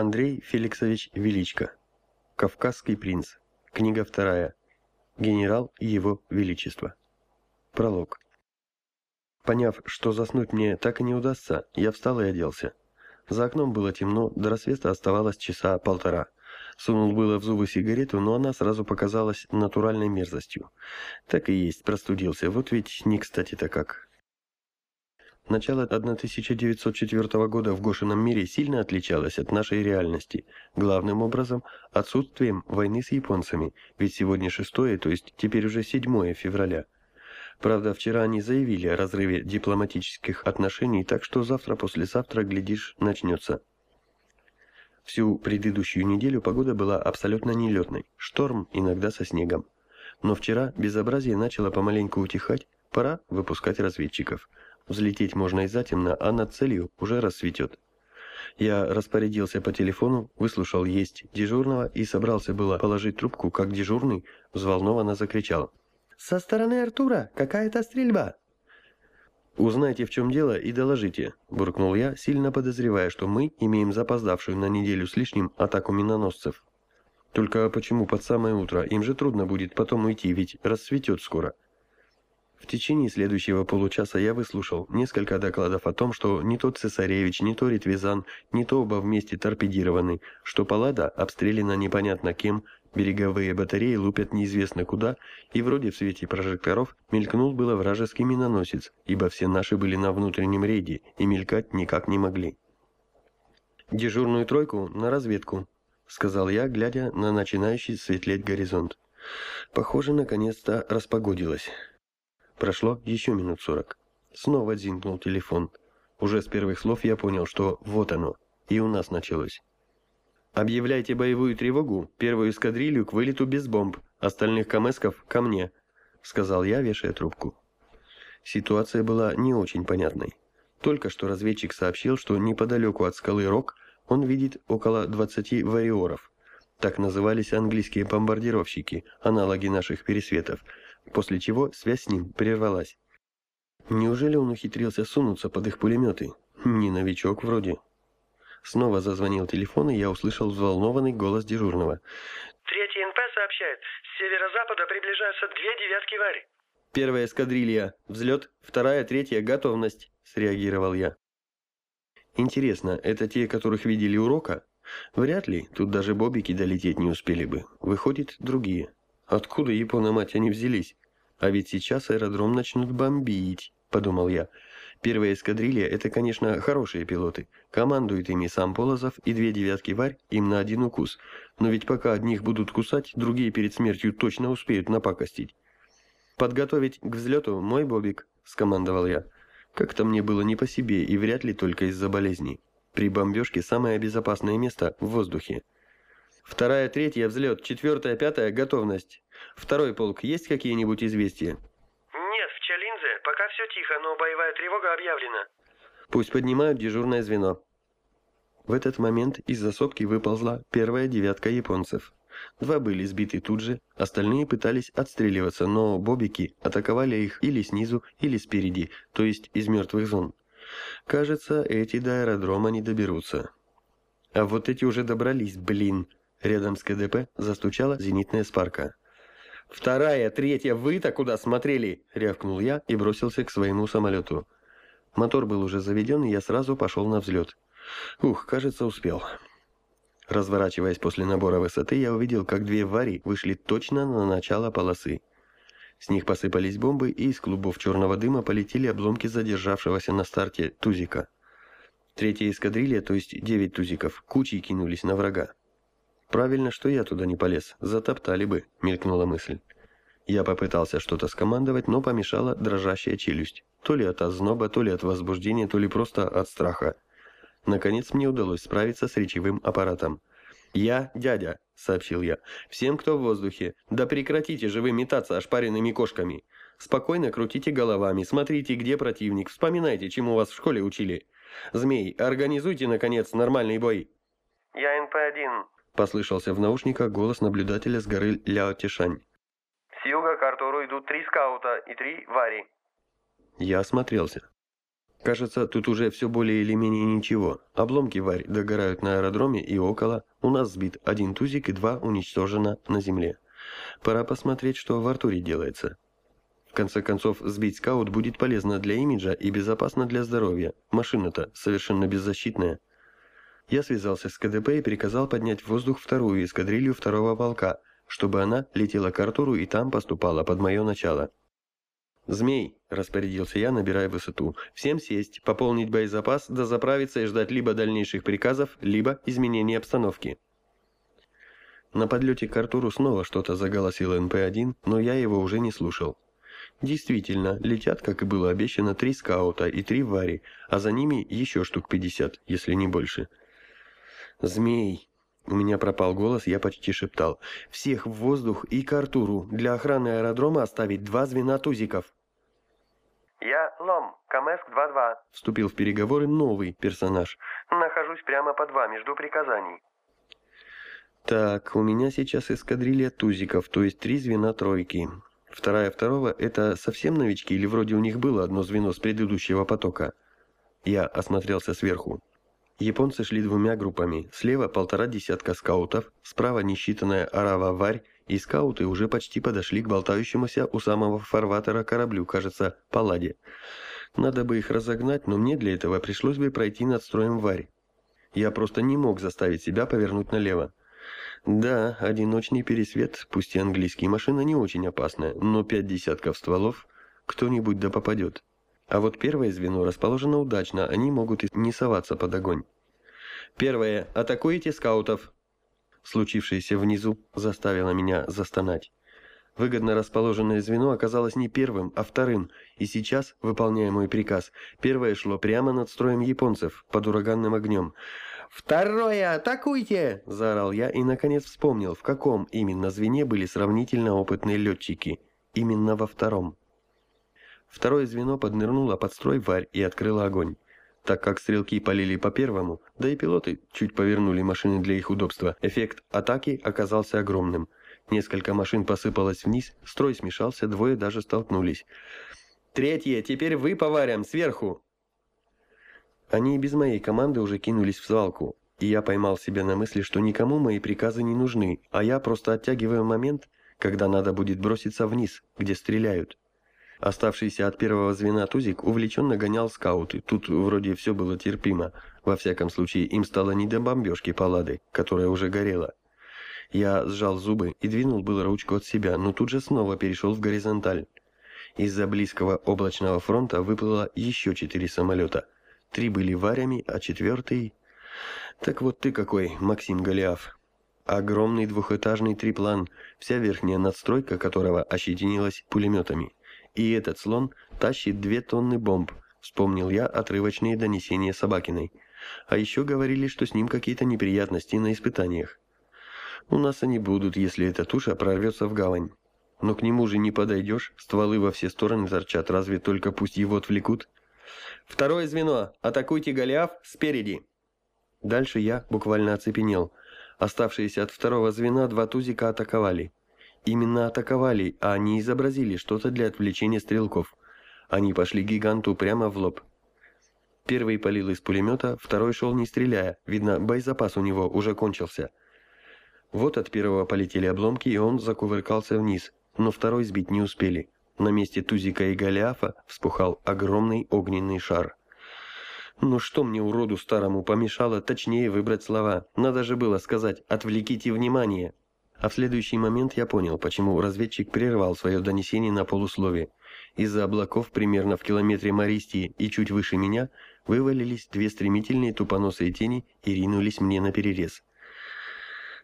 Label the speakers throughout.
Speaker 1: Андрей Феликсович Величко. Кавказский принц. Книга вторая. Генерал и его величество. Пролог. Поняв, что заснуть мне так и не удастся, я встал и оделся. За окном было темно, до рассвета оставалось часа полтора. Сунул было в зубы сигарету, но она сразу показалась натуральной мерзостью. Так и есть, простудился, вот ведь не кстати-то как. Начало 1904 года в Гошином мире сильно отличалось от нашей реальности, главным образом отсутствием войны с японцами, ведь сегодня 6, то есть теперь уже 7 февраля. Правда, вчера они заявили о разрыве дипломатических отношений, так что завтра-послезавтра, глядишь, начнется. Всю предыдущую неделю погода была абсолютно нелетной, шторм иногда со снегом. Но вчера безобразие начало помаленьку утихать, пора выпускать разведчиков – Взлететь можно и затемно, а над целью уже рассветет. Я распорядился по телефону, выслушал есть дежурного и собрался было положить трубку, как дежурный взволнованно закричал. «Со стороны Артура какая-то стрельба!» «Узнайте, в чем дело, и доложите», – буркнул я, сильно подозревая, что мы имеем запоздавшую на неделю с лишним атаку миноносцев. «Только почему под самое утро? Им же трудно будет потом уйти, ведь рассветет скоро». В течение следующего получаса я выслушал несколько докладов о том, что не то цесаревич, не то Ритвизан, не то оба вместе торпедированы, что Паллада обстреляна непонятно кем, береговые батареи лупят неизвестно куда, и вроде в свете прожекторов мелькнул было вражеский миноносец, ибо все наши были на внутреннем рейде и мелькать никак не могли. «Дежурную тройку на разведку», — сказал я, глядя на начинающий светлеть горизонт. Похоже, наконец-то распогодилось. Прошло еще минут сорок. Снова дзинкнул телефон. Уже с первых слов я понял, что вот оно, и у нас началось. «Объявляйте боевую тревогу, первую эскадрилью к вылету без бомб, остальных камесков ко мне», — сказал я, вешая трубку. Ситуация была не очень понятной. Только что разведчик сообщил, что неподалеку от скалы Рок он видит около 20 вариоров. Так назывались английские бомбардировщики, аналоги наших пересветов, после чего связь с ним прервалась. Неужели он ухитрился сунуться под их пулеметы? Не новичок вроде. Снова зазвонил телефон, и я услышал взволнованный голос дежурного.
Speaker 2: «Третий НП сообщает, с северо-запада приближаются две девятки Вари».
Speaker 1: «Первая эскадрилья. Взлет. Вторая, третья. Готовность», — среагировал я. «Интересно, это те, которых видели урока? Вряд ли, тут даже бобики долететь не успели бы. Выходит, другие». Откуда, япона мать, они взялись? А ведь сейчас аэродром начнут бомбить, подумал я. Первая эскадрилья – это, конечно, хорошие пилоты. Командует ими сам Полозов и две девятки Варь им на один укус. Но ведь пока одних будут кусать, другие перед смертью точно успеют напакостить. «Подготовить к взлету мой бобик», – скомандовал я. Как-то мне было не по себе и вряд ли только из-за болезней. При бомбежке самое безопасное место – в воздухе. Вторая, третья, взлет. Четвертая, пятая, готовность. Второй полк, есть какие-нибудь известия?
Speaker 2: Нет, в Чалинзе пока все тихо, но боевая тревога объявлена.
Speaker 1: Пусть поднимают дежурное звено. В этот момент из-за сопки выползла первая девятка японцев. Два были сбиты тут же, остальные пытались отстреливаться, но бобики атаковали их или снизу, или спереди, то есть из мертвых зон. Кажется, эти до аэродрома не доберутся. А вот эти уже добрались, блин. Рядом с КДП застучала зенитная спарка. «Вторая, третья, вы-то куда смотрели?» — рявкнул я и бросился к своему самолету. Мотор был уже заведен, и я сразу пошел на взлет. Ух, кажется, успел. Разворачиваясь после набора высоты, я увидел, как две вари вышли точно на начало полосы. С них посыпались бомбы, и из клубов черного дыма полетели обломки задержавшегося на старте тузика. Третья эскадрилья, то есть девять тузиков, кучей кинулись на врага. Правильно, что я туда не полез. Затоптали бы, мелькнула мысль. Я попытался что-то скомандовать, но помешала дрожащая челюсть. То ли от озноба, то ли от возбуждения, то ли просто от страха. Наконец мне удалось справиться с речевым аппаратом. «Я дядя», — сообщил я. «Всем, кто в воздухе. Да прекратите же вы метаться ошпаренными кошками. Спокойно крутите головами, смотрите, где противник, вспоминайте, чему вас в школе учили. Змей, организуйте, наконец, нормальный бой».
Speaker 2: «Я НП-1»,
Speaker 1: Послышался в наушниках голос наблюдателя с горы Ляо Тишань.
Speaker 2: «С юга к Артуру идут три скаута и три вари».
Speaker 1: Я осмотрелся. Кажется, тут уже все более или менее ничего. Обломки варь догорают на аэродроме и около. У нас сбит один тузик и два уничтожено на земле. Пора посмотреть, что в Артуре делается. В конце концов, сбить скаут будет полезно для имиджа и безопасно для здоровья. Машина-то совершенно беззащитная. Я связался с КДП и приказал поднять в воздух вторую эскадрилью второго полка, чтобы она летела к Артуру и там поступала под мое начало. «Змей», — распорядился я, набирая высоту, — «всем сесть, пополнить боезапас, дозаправиться и ждать либо дальнейших приказов, либо изменения обстановки». На подлете к Артуру снова что-то заголосил НП-1, но я его уже не слушал. Действительно, летят, как и было обещано, три скаута и три вари, а за ними еще штук 50, если не больше. «Змей!» У меня пропал голос, я почти шептал. «Всех в воздух и к Артуру. Для охраны аэродрома оставить два звена тузиков».
Speaker 2: «Я Лом, Камеск-2-2», —
Speaker 1: вступил в переговоры новый персонаж.
Speaker 2: «Нахожусь прямо под вами, жду приказаний».
Speaker 1: «Так, у меня сейчас эскадрилья тузиков, то есть три звена тройки. Вторая второго — это совсем новички или вроде у них было одно звено с предыдущего потока?» Я осмотрелся сверху. Японцы шли двумя группами. Слева полтора десятка скаутов, справа несчитанная арава варь, и скауты уже почти подошли к болтающемуся у самого фарватера кораблю, кажется, Палладе. Надо бы их разогнать, но мне для этого пришлось бы пройти над строем варь. Я просто не мог заставить себя повернуть налево. Да, одиночный пересвет, пусть и английский, машина не очень опасная, но пять десятков стволов кто-нибудь да попадет. А вот первое звено расположено удачно, они могут и не соваться под огонь. Первое. Атакуйте скаутов. Случившееся внизу заставило меня застонать. Выгодно расположенное звено оказалось не первым, а вторым, и сейчас, выполняя мой приказ, первое шло прямо над строем японцев, под ураганным огнем. «Второе! Атакуйте!» – заорал я и, наконец, вспомнил, в каком именно звене были сравнительно опытные летчики. Именно во втором. Второе звено поднырнуло под строй варь и открыло огонь. Так как стрелки полили по первому, да и пилоты чуть повернули машины для их удобства, эффект атаки оказался огромным. Несколько машин посыпалось вниз, строй смешался, двое даже столкнулись. «Третье, теперь вы по варям, сверху!» Они и без моей команды уже кинулись в свалку, и я поймал себя на мысли, что никому мои приказы не нужны, а я просто оттягиваю момент, когда надо будет броситься вниз, где стреляют. Оставшийся от первого звена Тузик увлеченно гонял скауты. Тут вроде все было терпимо. Во всяком случае, им стало не до бомбежки палады, которая уже горела. Я сжал зубы и двинул было ручку от себя, но тут же снова перешел в горизонталь. Из-за близкого облачного фронта выплыло еще четыре самолета. Три были варями, а четвертый... Так вот ты какой, Максим Голиаф. Огромный двухэтажный триплан, вся верхняя надстройка которого ощетинилась пулеметами. И этот слон тащит две тонны бомб, вспомнил я отрывочные донесения Собакиной. А еще говорили, что с ним какие-то неприятности на испытаниях. У нас они будут, если эта туша прорвется в гавань. Но к нему же не подойдешь, стволы во все стороны торчат, разве только пусть его отвлекут? Второе звено, атакуйте Голиаф спереди. Дальше я буквально оцепенел. Оставшиеся от второго звена два тузика атаковали. Именно атаковали, а не изобразили что-то для отвлечения стрелков. Они пошли гиганту прямо в лоб. Первый палил из пулемета, второй шел не стреляя, видно, боезапас у него уже кончился. Вот от первого полетели обломки, и он закувыркался вниз, но второй сбить не успели. На месте Тузика и Голиафа вспухал огромный огненный шар. Ну что мне, уроду старому, помешало точнее выбрать слова? Надо же было сказать «отвлеките внимание». А в следующий момент я понял, почему разведчик прервал свое донесение на полуслове. Из-за облаков примерно в километре Мористии и чуть выше меня вывалились две стремительные тупоносые тени и ринулись мне на перерез.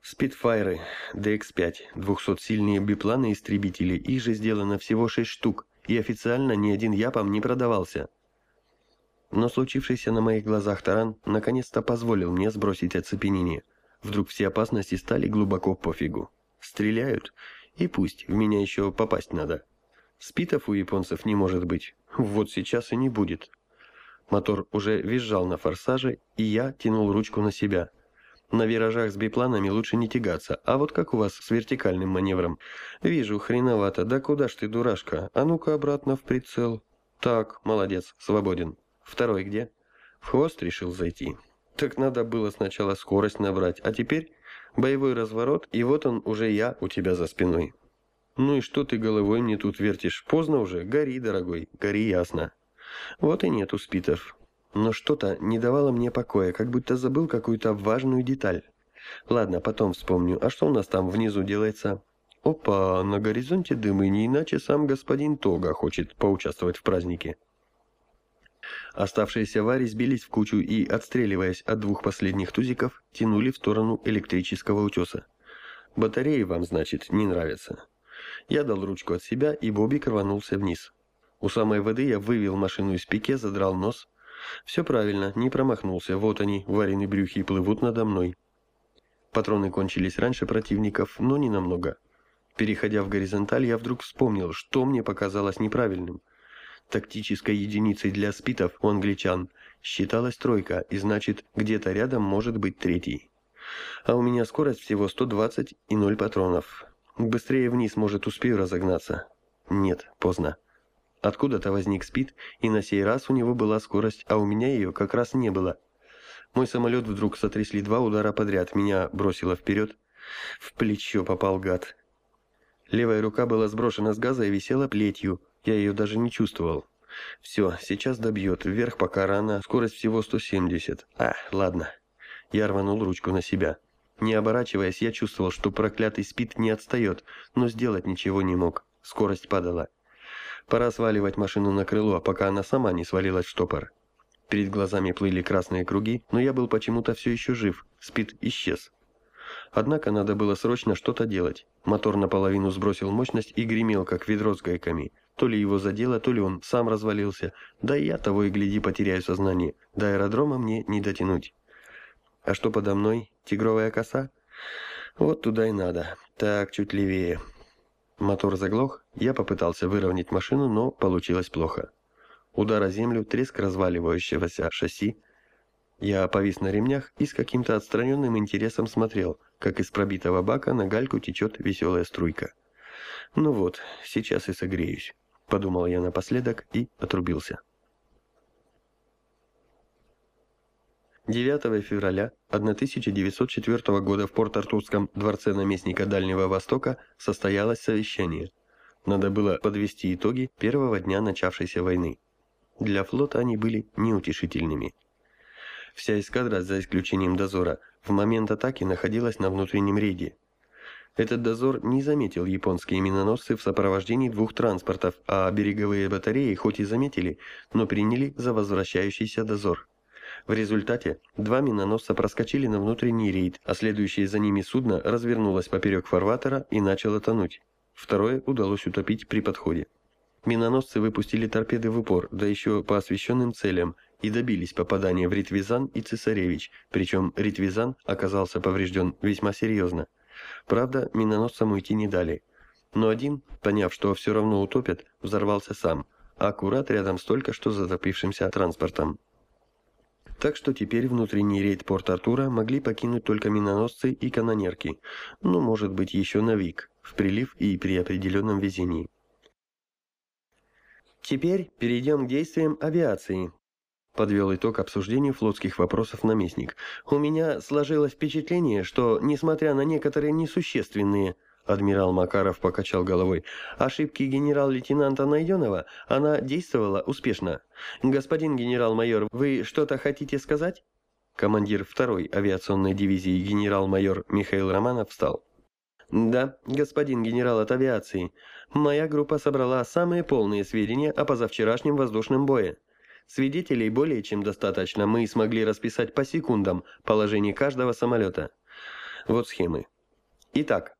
Speaker 1: Спитфайры DX-5, 200-сильные бипланы-истребители, их же сделано всего 6 штук, и официально ни один япом не продавался. Но случившийся на моих глазах таран наконец-то позволил мне сбросить оцепенение – Вдруг все опасности стали глубоко пофигу. Стреляют, и пусть, в меня еще попасть надо. Спитов у японцев не может быть. Вот сейчас и не будет. Мотор уже визжал на форсаже, и я тянул ручку на себя. На виражах с бипланами лучше не тягаться, а вот как у вас с вертикальным маневром? Вижу, хреновато, да куда ж ты, дурашка? А ну-ка обратно в прицел. Так, молодец, свободен. Второй где? В хвост решил зайти. Так надо было сначала скорость набрать, а теперь боевой разворот, и вот он уже я у тебя за спиной. Ну и что ты головой мне тут вертишь? Поздно уже, гори, дорогой, гори ясно. Вот и нету спитов. Но что-то не давало мне покоя, как будто забыл какую-то важную деталь. Ладно, потом вспомню. А что у нас там внизу делается? Опа, на горизонте дымы, не иначе сам господин Тога хочет поучаствовать в празднике. Оставшиеся вари сбились в кучу и, отстреливаясь от двух последних тузиков, тянули в сторону электрического утеса. Батареи вам, значит, не нравятся. Я дал ручку от себя, и Бобик рванулся вниз. У самой воды я вывел машину из пике, задрал нос. Все правильно, не промахнулся, вот они, вареные брюхи, плывут надо мной. Патроны кончились раньше противников, но не намного. Переходя в горизонталь, я вдруг вспомнил, что мне показалось неправильным. Тактической единицей для спитов у англичан считалась тройка, и значит, где-то рядом может быть третий. А у меня скорость всего 120 и 0 патронов. Быстрее вниз, может, успею разогнаться. Нет, поздно. Откуда-то возник спит, и на сей раз у него была скорость, а у меня ее как раз не было. Мой самолет вдруг сотрясли два удара подряд, меня бросило вперед. В плечо попал гад. Левая рука была сброшена с газа и висела плетью. Я ее даже не чувствовал. Все, сейчас добьет. Вверх пока рано. Скорость всего 170. А, ладно. Я рванул ручку на себя. Не оборачиваясь, я чувствовал, что проклятый спит не отстает, но сделать ничего не мог. Скорость падала. Пора сваливать машину на крыло, пока она сама не свалилась в штопор. Перед глазами плыли красные круги, но я был почему-то все еще жив. Спит исчез. Однако надо было срочно что-то делать. Мотор наполовину сбросил мощность и гремел, как ведро с гайками. То ли его задело, то ли он сам развалился. Да и я того и гляди потеряю сознание. До аэродрома мне не дотянуть. А что подо мной? Тигровая коса? Вот туда и надо. Так, чуть левее. Мотор заглох. Я попытался выровнять машину, но получилось плохо. Удар о землю, треск разваливающегося шасси. Я повис на ремнях и с каким-то отстраненным интересом смотрел, как из пробитого бака на гальку течет веселая струйка. «Ну вот, сейчас и согреюсь», — подумал я напоследок и отрубился. 9 февраля 1904 года в Порт-Артурском дворце наместника Дальнего Востока состоялось совещание. Надо было подвести итоги первого дня начавшейся войны. Для флота они были неутешительными. Вся эскадра, за исключением дозора, в момент атаки находилась на внутреннем рейде. Этот дозор не заметил японские миноносцы в сопровождении двух транспортов, а береговые батареи хоть и заметили, но приняли за возвращающийся дозор. В результате два миноносца проскочили на внутренний рейд, а следующее за ними судно развернулось поперек фарватера и начало тонуть. Второе удалось утопить при подходе. Миноносцы выпустили торпеды в упор, да еще по освещенным целям, и добились попадания в Ритвизан и Цесаревич, причем Ритвизан оказался поврежден весьма серьезно. Правда, миноносцам уйти не дали. Но один, поняв, что все равно утопят, взорвался сам, а аккурат рядом с только что затопившимся транспортом. Так что теперь внутренний рейд Порт-Артура могли покинуть только миноносцы и канонерки, ну, может быть, еще Навик, в прилив и при определенном везении. Теперь перейдем к действиям авиации. Подвел итог обсуждению флотских вопросов наместник. У меня сложилось впечатление, что, несмотря на некоторые несущественные, адмирал Макаров покачал головой, ошибки генерал-лейтенанта Найденова, она действовала успешно. Господин генерал-майор, вы что-то хотите сказать? Командир второй авиационной дивизии генерал-майор Михаил Романов встал. «Да, господин генерал от авиации. Моя группа собрала самые полные сведения о позавчерашнем воздушном бое. Свидетелей более чем достаточно, мы смогли расписать по секундам положение каждого самолета. Вот схемы. Итак,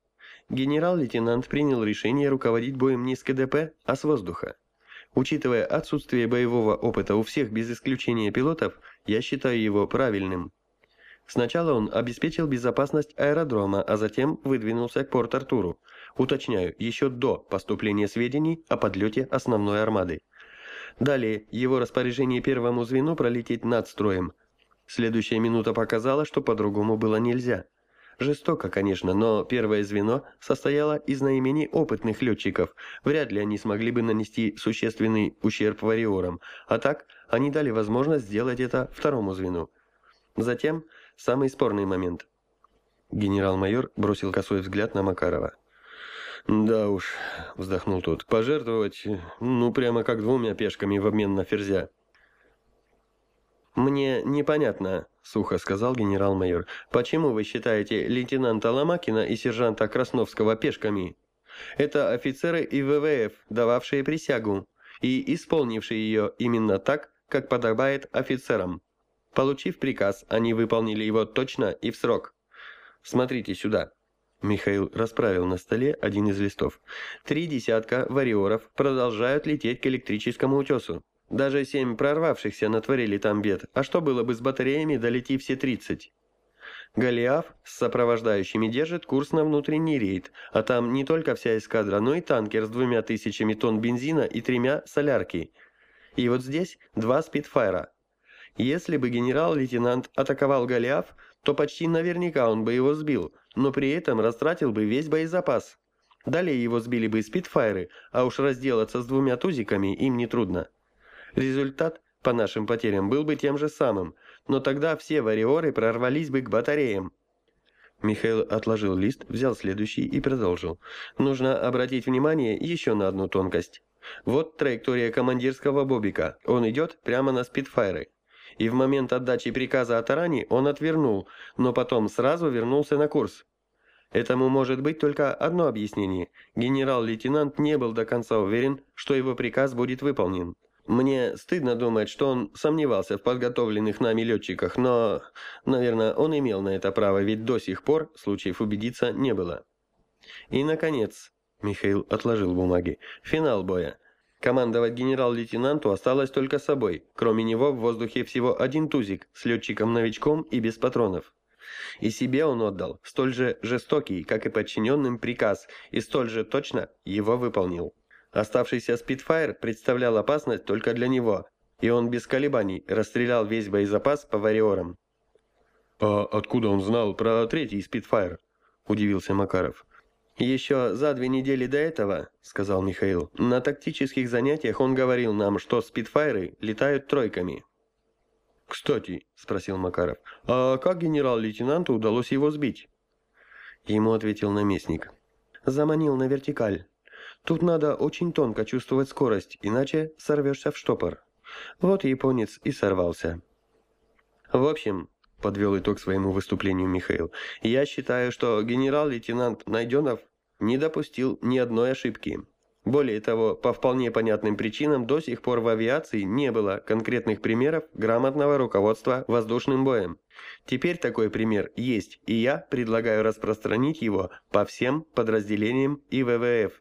Speaker 1: генерал-лейтенант принял решение руководить боем не с КДП, а с воздуха. Учитывая отсутствие боевого опыта у всех без исключения пилотов, я считаю его правильным. Сначала он обеспечил безопасность аэродрома, а затем выдвинулся к Порт-Артуру. Уточняю, еще до поступления сведений о подлете основной армады. Далее, его распоряжение первому звену пролететь над строем. Следующая минута показала, что по-другому было нельзя. Жестоко, конечно, но первое звено состояло из наименее опытных летчиков. Вряд ли они смогли бы нанести существенный ущерб вариорам. А так, они дали возможность сделать это второму звену. Затем самый спорный момент. Генерал-майор бросил косой взгляд на Макарова. «Да уж», — вздохнул тот, — «пожертвовать, ну, прямо как двумя пешками в обмен на ферзя». «Мне непонятно», — сухо сказал генерал-майор, — «почему вы считаете лейтенанта Ломакина и сержанта Красновского пешками? Это офицеры и ВВФ, дававшие присягу и исполнившие ее именно так, как подобает офицерам. Получив приказ, они выполнили его точно и в срок. Смотрите сюда». Михаил расправил на столе один из листов. «Три десятка вариоров продолжают лететь к электрическому утесу. Даже семь прорвавшихся натворили там бед, а что было бы с батареями, долети все тридцать? Голиаф с сопровождающими держит курс на внутренний рейд, а там не только вся эскадра, но и танкер с двумя тысячами тонн бензина и тремя солярки. И вот здесь два спидфайра. Если бы генерал-лейтенант атаковал Голиаф, то почти наверняка он бы его сбил, но при этом растратил бы весь боезапас. Далее его сбили бы спидфайры, а уж разделаться с двумя тузиками им нетрудно. Результат, по нашим потерям, был бы тем же самым, но тогда все вариоры прорвались бы к батареям. Михаил отложил лист, взял следующий и продолжил. Нужно обратить внимание еще на одну тонкость. Вот траектория командирского бобика. Он идет прямо на спидфайры. И в момент отдачи приказа о таране он отвернул, но потом сразу вернулся на курс. Этому может быть только одно объяснение. Генерал-лейтенант не был до конца уверен, что его приказ будет выполнен. Мне стыдно думать, что он сомневался в подготовленных нами летчиках, но, наверное, он имел на это право, ведь до сих пор случаев убедиться не было. И, наконец, Михаил отложил бумаги, финал боя. Командовать генерал-лейтенанту осталось только собой, кроме него в воздухе всего один тузик с летчиком-новичком и без патронов. И себе он отдал столь же жестокий, как и подчиненным приказ, и столь же точно его выполнил. Оставшийся Спитфайр представлял опасность только для него, и он без колебаний расстрелял весь боезапас по вариорам.
Speaker 3: «А откуда он знал про третий Спитфайр?» – удивился Макаров.
Speaker 1: «Еще за две недели до этого, — сказал Михаил, — на тактических занятиях он говорил нам, что спидфайры летают тройками».
Speaker 3: «Кстати, — спросил Макаров, — а как генерал-лейтенанту удалось его сбить?»
Speaker 1: Ему ответил наместник. «Заманил на вертикаль. Тут надо очень тонко чувствовать скорость, иначе сорвешься в штопор. Вот японец и сорвался. В общем, подвел итог своему выступлению Михаил, я считаю, что генерал-лейтенант Найденов не допустил ни одной ошибки. Более того, по вполне понятным причинам до сих пор в авиации не было конкретных примеров грамотного руководства воздушным боем. Теперь такой пример есть, и я предлагаю распространить его по всем подразделениям ИВВФ.